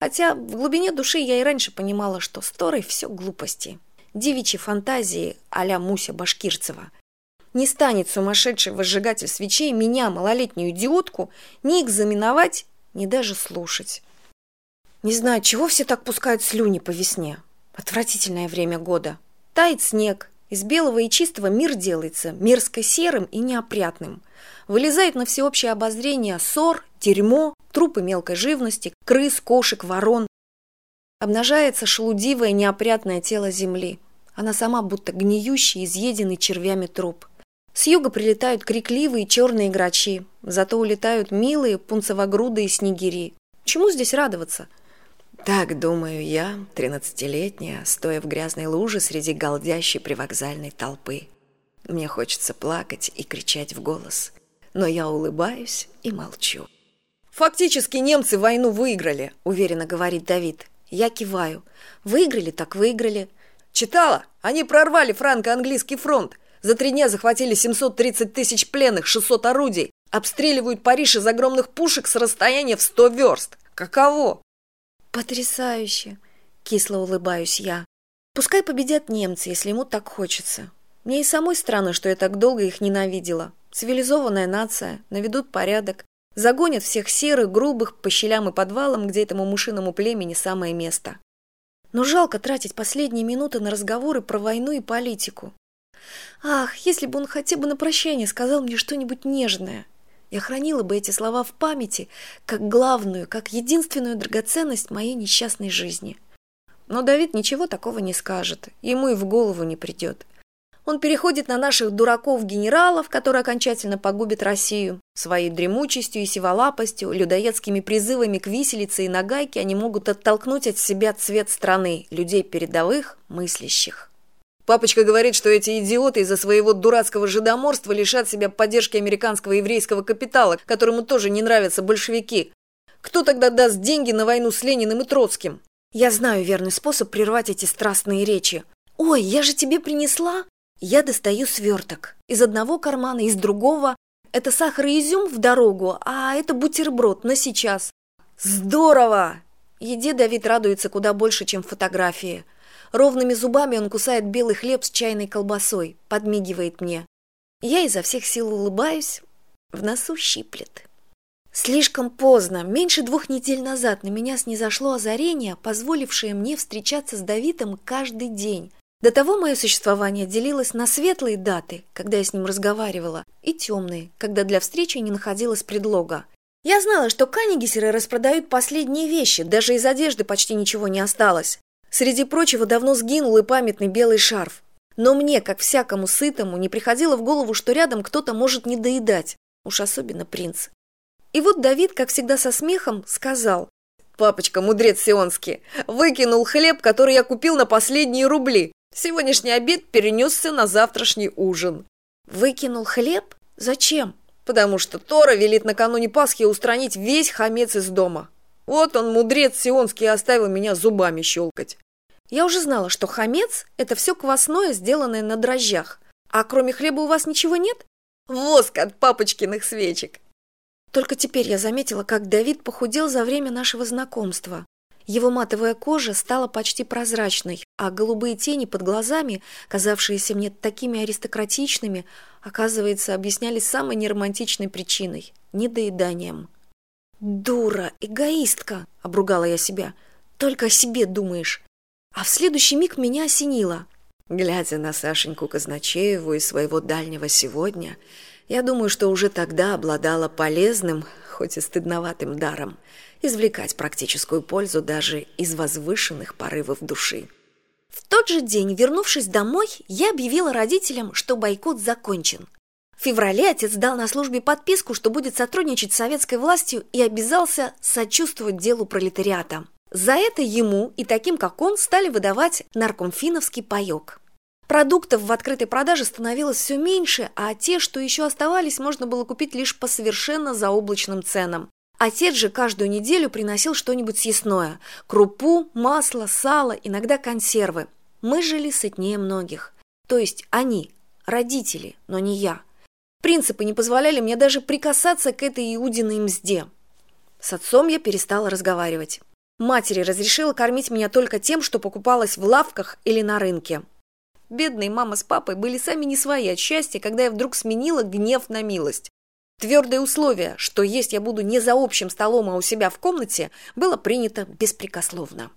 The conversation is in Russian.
Хотя в глубине души я и раньше понимала, что с Торой все глупости. Девичьи фантазии а-ля Муся Башкирцева. Не станет сумасшедший возжигатель свечей меня, малолетнюю идиотку, ни экзаменовать, ни даже слушать. Не знаю, чего все так пускают слюни по весне. Отвратительное время года. Тает снег, из белого и чистого мир делается мерзко серым и неопрятным. Вылезает на всеобщее обозрение ссор, дерьмо, трупы мелкой живности, крыс, кошек, ворон. Обнажается шелудивое неопрятное тело земли. Она сама будто гниющий, изъеденный червями труп. С юга прилетают крикливые черные грачи, зато улетают милые пунцовогрудые снегири. Чему здесь радоваться? Так думаю я, тринадцатилетняя, стоя в грязной луже среди голдящей привокзальной толпы. Мне хочется плакать и кричать в голос, но я улыбаюсь и молчу. «Фактически немцы войну выиграли», — уверенно говорит Давид. Я киваю. «Выиграли, так выиграли». «Читала? Они прорвали франко-английский фронт. За три дня захватили 730 тысяч пленных, 600 орудий. Обстреливают Париж из огромных пушек с расстояния в 100 верст. Каково?» потрясающе кисло улыбаюсь я пускай победят немцы если ему так хочется мне и самой странно что я так долго их ненавидела цивилизованная нация наведут порядок загонят всех серых грубых по щелям и подвалам где этому мышиному племени самое место но жалко тратить последние минуты на разговоры про войну и политику ах если бы он хотя бы на прощание сказал мне что нибудь нежное я хранила бы эти слова в памяти, как главную, как единственную драгоценность моей несчастной жизни. Но Давид ничего такого не скажет, ему и в голову не придет. Он переходит на наших дураков-генералов, которые окончательно погубят Россию. Своей дремучестью и сиволапостью, людоедскими призывами к виселице и нагайке они могут оттолкнуть от себя цвет страны, людей передовых, мыслящих. Папочка говорит, что эти идиоты из-за своего дурацкого жидоморства лишат себя поддержки американского еврейского капитала, которому тоже не нравятся большевики. Кто тогда даст деньги на войну с Лениным и Троцким? Я знаю верный способ прервать эти страстные речи. Ой, я же тебе принесла. Я достаю сверток. Из одного кармана, из другого. Это сахар и изюм в дорогу, а это бутерброд на сейчас. Здорово! Еде Давид радуется куда больше, чем фотографии. Ровными зубами он кусает белый хлеб с чайной колбасой, подмигивает мне. Я изо всех сил улыбаюсь, в носу щиплет. Слишком поздно, меньше двух недель назад на меня снизошло озарение, позволившее мне встречаться с Давидом каждый день. До того мое существование делилось на светлые даты, когда я с ним разговаривала, и темные, когда для встречи не находилось предлога. Я знала, что каннигисеры распродают последние вещи, даже из одежды почти ничего не осталось. Среди прочего давно сгинул и памятный белый шарф. Но мне, как всякому сытому, не приходило в голову, что рядом кто-то может не доедать, уж особенно принц. И вот Давид, как всегда со смехом, сказал, «Папочка, мудрец сионский, выкинул хлеб, который я купил на последние рубли. Сегодняшний обед перенесся на завтрашний ужин». «Выкинул хлеб? Зачем?» «Потому что Тора велит накануне Пасхи устранить весь хамец из дома». Вот он, мудрец сионский, оставил меня зубами щелкать. Я уже знала, что хамец – это все квасное, сделанное на дрожжах. А кроме хлеба у вас ничего нет? Воск от папочкиных свечек. Только теперь я заметила, как Давид похудел за время нашего знакомства. Его матовая кожа стала почти прозрачной, а голубые тени под глазами, казавшиеся мне такими аристократичными, оказывается, объяснялись самой неромантичной причиной – недоеданием. «Дура, эгоистка!» – обругала я себя. «Только о себе думаешь!» А в следующий миг меня осенило. Глядя на Сашеньку Казначееву из своего дальнего сегодня, я думаю, что уже тогда обладала полезным, хоть и стыдноватым даром, извлекать практическую пользу даже из возвышенных порывов души. В тот же день, вернувшись домой, я объявила родителям, что бойкот закончен. В феврале отец дал на службе подписку, что будет сотрудничать с советской властью и обязался сочувствовать делу пролетариата. За это ему и таким, как он, стали выдавать наркомфиновский паек. Продуктов в открытой продаже становилось все меньше, а те, что еще оставались, можно было купить лишь по совершенно заоблачным ценам. Отец же каждую неделю приносил что-нибудь съестное – крупу, масло, сало, иногда консервы. Мы жили сытнее многих. То есть они, родители, но не я. Принципы не позволяли мне даже прикасаться к этой Иудиной мзде. С отцом я перестала разговаривать. Матери разрешила кормить меня только тем, что покупалось в лавках или на рынке. Бедные мама с папой были сами не свои от счастья, когда я вдруг сменила гнев на милость. Твердое условие, что есть я буду не за общим столом, а у себя в комнате, было принято беспрекословно.